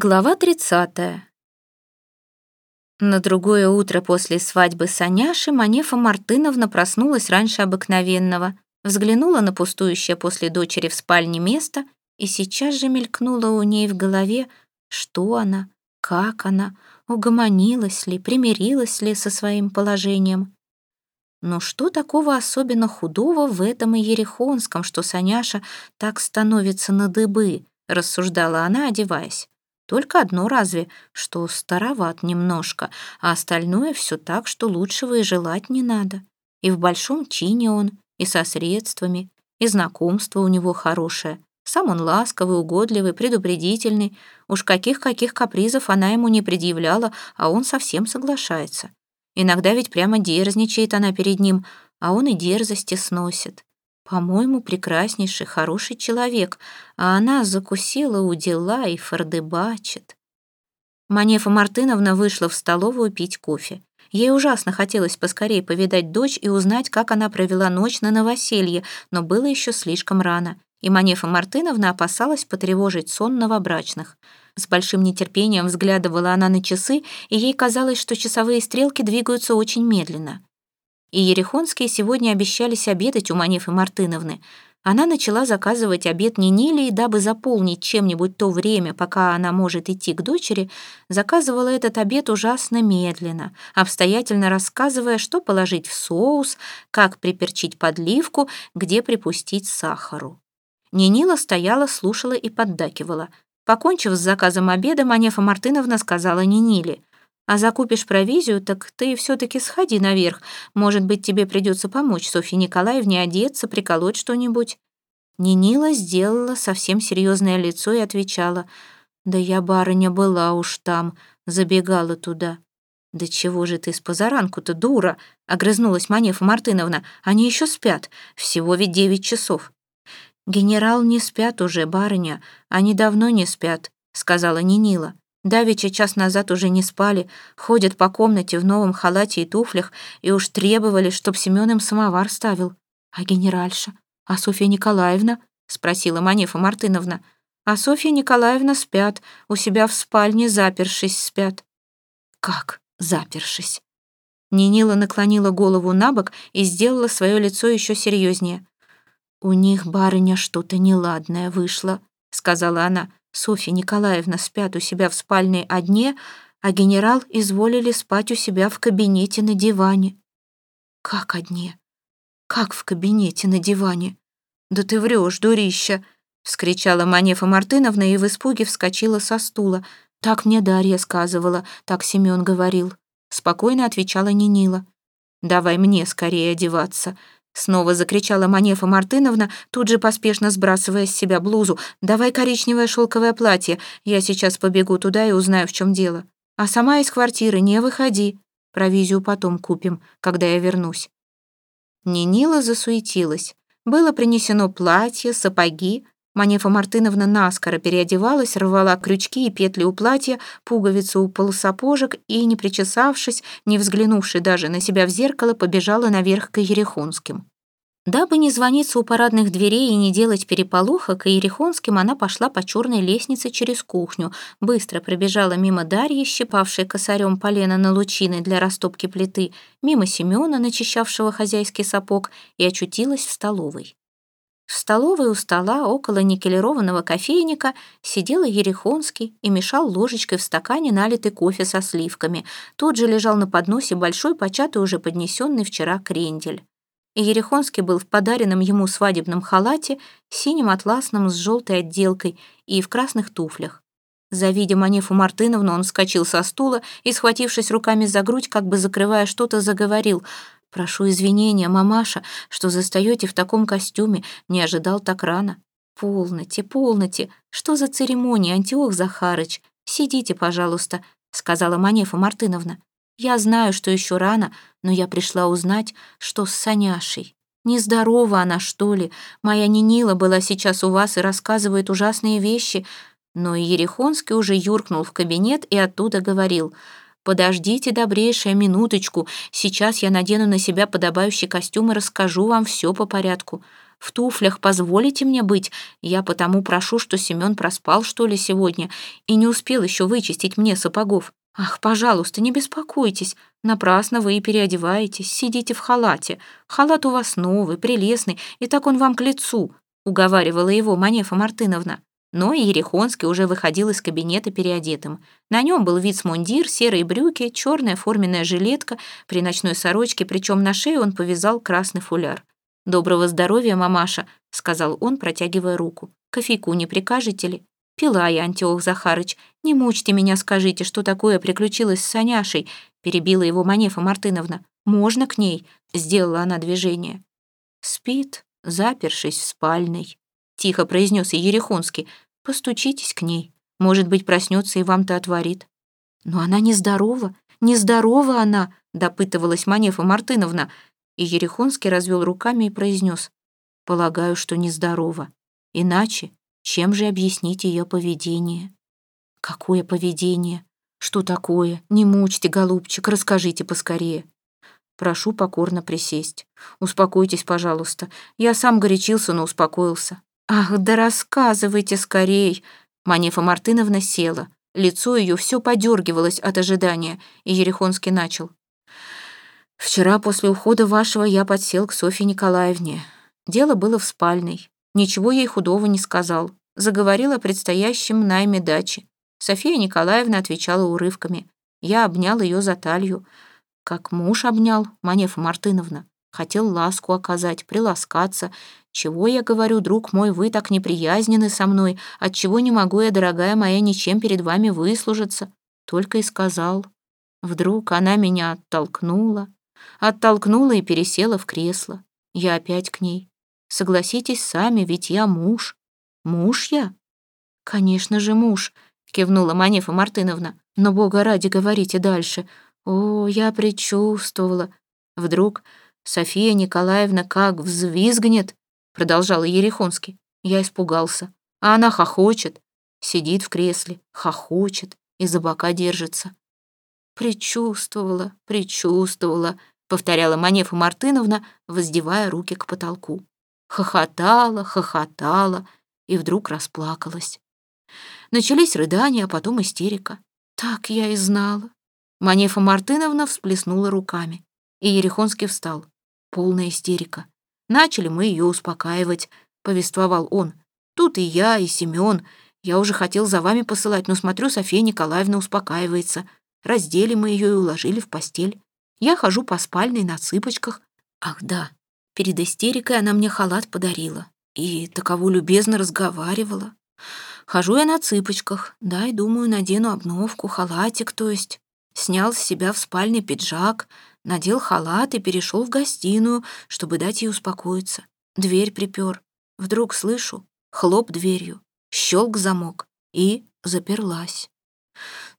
Глава 30. На другое утро после свадьбы с Аняшей Манефа Мартыновна проснулась раньше обыкновенного, взглянула на пустующее после дочери в спальне место и сейчас же мелькнула у ней в голове, что она, как она, угомонилась ли, примирилась ли со своим положением. Но что такого особенно худого в этом и Ерехонском, что Саняша так становится на дыбы, рассуждала она, одеваясь. Только одно разве, что староват немножко, а остальное все так, что лучшего и желать не надо. И в большом чине он, и со средствами, и знакомство у него хорошее. Сам он ласковый, угодливый, предупредительный. Уж каких-каких капризов она ему не предъявляла, а он совсем соглашается. Иногда ведь прямо дерзничает она перед ним, а он и дерзости сносит. По-моему, прекраснейший, хороший человек, а она закусила у дела и фордыбачит. Манефа Мартыновна вышла в столовую пить кофе. Ей ужасно хотелось поскорее повидать дочь и узнать, как она провела ночь на новоселье, но было еще слишком рано, и Манефа Мартыновна опасалась потревожить сон новобрачных. С большим нетерпением взглядывала она на часы, и ей казалось, что часовые стрелки двигаются очень медленно и Ерехонские сегодня обещались обедать у Манефы Мартыновны. Она начала заказывать обед Нинилии, дабы заполнить чем-нибудь то время, пока она может идти к дочери, заказывала этот обед ужасно медленно, обстоятельно рассказывая, что положить в соус, как приперчить подливку, где припустить сахару. Нинила стояла, слушала и поддакивала. Покончив с заказом обеда, Манефа Мартыновна сказала Ниниле, а закупишь провизию, так ты все-таки сходи наверх. Может быть, тебе придется помочь Софье Николаевне одеться, приколоть что-нибудь». Нинила сделала совсем серьезное лицо и отвечала. «Да я, барыня, была уж там, забегала туда». «Да чего же ты с позаранку-то, дура?» — огрызнулась Манефа Мартыновна. «Они еще спят. Всего ведь девять часов». «Генерал не спят уже, барыня. Они давно не спят», — сказала Нинила. Давича час назад уже не спали, ходят по комнате в новом халате и туфлях и уж требовали, чтоб Семен им самовар ставил. А генеральша? А Софья Николаевна? Спросила Манефа Мартыновна. А Софья Николаевна спят, у себя в спальне запершись спят. Как запершись? Нинила наклонила голову на бок и сделала свое лицо еще серьезнее. «У них, барыня, что-то неладное вышло», — сказала она. Софья Николаевна спят у себя в спальне одне, а генерал изволили спать у себя в кабинете на диване. Как одни? Как в кабинете на диване? Да ты врешь, дурища! вскричала Манефа Мартыновна и в испуге вскочила со стула. Так мне Дарья сказывала, так Семён говорил. Спокойно отвечала Нинила. «Давай мне скорее одеваться», Снова закричала Манефа Мартыновна, тут же поспешно сбрасывая с себя блузу. «Давай коричневое шелковое платье. Я сейчас побегу туда и узнаю, в чем дело. А сама из квартиры не выходи. Провизию потом купим, когда я вернусь». Нинила засуетилась. Было принесено платье, сапоги, Манефа Мартыновна наскоро переодевалась, рвала крючки и петли у платья, пуговицы у полусапожек и, не причесавшись, не взглянувши даже на себя в зеркало, побежала наверх к Ерехонским. Дабы не звониться у парадных дверей и не делать переполоха, к Ерехонским она пошла по черной лестнице через кухню, быстро пробежала мимо Дарьи, щипавшей косарем полено на лучины для растопки плиты, мимо Семена, начищавшего хозяйский сапог, и очутилась в столовой. В столовой у стола около никелированного кофейника сидел Ерехонский и мешал ложечкой в стакане налитый кофе со сливками. Тут же лежал на подносе большой, початый уже поднесенный вчера крендель. Ерехонский был в подаренном ему свадебном халате, синим атласном с желтой отделкой и в красных туфлях. Завидя Манефу Мартыновну, он вскочил со стула и, схватившись руками за грудь, как бы закрывая что-то, заговорил — Прошу извинения, мамаша, что застаете в таком костюме, не ожидал так рано. Полноте, полноте, что за церемония, Антиох Захарыч? Сидите, пожалуйста, сказала Манефа Мартыновна. Я знаю, что еще рано, но я пришла узнать, что с Саняшей. Нездорова она, что ли? Моя Нинила была сейчас у вас и рассказывает ужасные вещи. Но Ерехонский уже юркнул в кабинет и оттуда говорил — «Подождите, добрейшая, минуточку. Сейчас я надену на себя подобающий костюм и расскажу вам все по порядку. в туфлях позволите мне быть? Я потому прошу, что Семен проспал, что ли, сегодня, и не успел еще вычистить мне сапогов. Ах, пожалуйста, не беспокойтесь. Напрасно вы и переодеваетесь, сидите в халате. Халат у вас новый, прелестный, и так он вам к лицу», — уговаривала его Манефа Мартыновна. Но Ерехонский уже выходил из кабинета переодетым. На нем был вицмундир, серые брюки, черная форменная жилетка при ночной сорочке, причем на шее он повязал красный фуляр. «Доброго здоровья, мамаша», — сказал он, протягивая руку. «Кофейку не прикажете ли?» «Пила я, Антиох Захарыч. Не мучьте меня, скажите, что такое приключилось с Саняшей», — перебила его Манефа Мартыновна. «Можно к ней?» — сделала она движение. «Спит, запершись в спальной», тихо произнес Ерехонский. «Постучитесь к ней. Может быть, проснется и вам-то отворит». «Но она нездорова, нездорова она», допытывалась Манефа Мартыновна. И Ерехонский развел руками и произнес. «Полагаю, что нездорова. Иначе чем же объяснить ее поведение?» «Какое поведение? Что такое? Не мучьте, голубчик, расскажите поскорее». Прошу покорно присесть. Успокойтесь, пожалуйста. Я сам горячился, но успокоился. «Ах, да рассказывайте скорей!» Манефа Мартыновна села. Лицо ее все подергивалось от ожидания, и Ерехонский начал. «Вчера после ухода вашего я подсел к Софье Николаевне. Дело было в спальной. Ничего ей худого не сказал. Заговорил о предстоящем найме дачи. София Николаевна отвечала урывками. Я обнял ее за талию. Как муж обнял, Манефа Мартыновна. Хотел ласку оказать, приласкаться. Чего я говорю, друг мой, вы так неприязнены со мной, отчего не могу я, дорогая моя, ничем перед вами выслужиться? Только и сказал. Вдруг она меня оттолкнула. Оттолкнула и пересела в кресло. Я опять к ней. Согласитесь сами, ведь я муж. Муж я? Конечно же муж, кивнула Манефа Мартыновна. Но, бога ради, говорите дальше. О, я предчувствовала. Вдруг София Николаевна как взвизгнет, продолжал Ерехонский. Я испугался. А она хохочет, сидит в кресле, хохочет и за бока держится. «Предчувствовала, предчувствовала», — повторяла Манефа Мартыновна, воздевая руки к потолку. Хохотала, хохотала и вдруг расплакалась. Начались рыдания, а потом истерика. Так я и знала. Манефа Мартыновна всплеснула руками, и Ерехонский встал. Полная истерика. Начали мы ее успокаивать, повествовал он. Тут и я, и Семен. Я уже хотел за вами посылать, но смотрю, Софья Николаевна успокаивается. Раздели мы ее и уложили в постель. Я хожу по спальной на цыпочках. Ах да, перед истерикой она мне халат подарила. И таково любезно разговаривала. Хожу я на цыпочках, да, и думаю, надену обновку, халатик, то есть. Снял с себя в спальне пиджак, надел халат и перешел в гостиную, чтобы дать ей успокоиться. Дверь припер. Вдруг слышу, хлоп дверью, щелк замок и заперлась.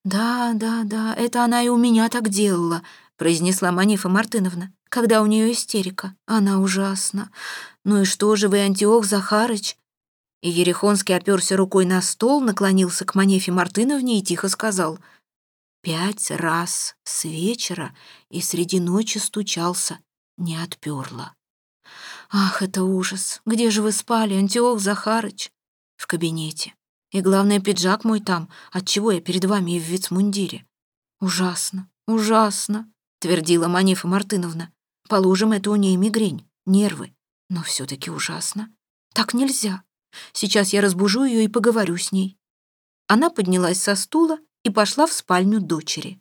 «Да, да, да, это она и у меня так делала», произнесла Манифа Мартыновна, когда у нее истерика. Она ужасна. Ну и что же вы, Антиох Захарыч? И Ерехонский оперся рукой на стол, наклонился к Манефе Мартыновне и тихо сказал — Пять раз с вечера и среди ночи стучался, не отперла. «Ах, это ужас! Где же вы спали, Антиох Захарыч?» «В кабинете. И главное, пиджак мой там, отчего я перед вами и в вицмундире». «Ужасно, ужасно», — твердила Манифа Мартыновна. «Положим, это у ней мигрень, нервы. Но все таки ужасно. Так нельзя. Сейчас я разбужу ее и поговорю с ней». Она поднялась со стула и пошла в спальню дочери.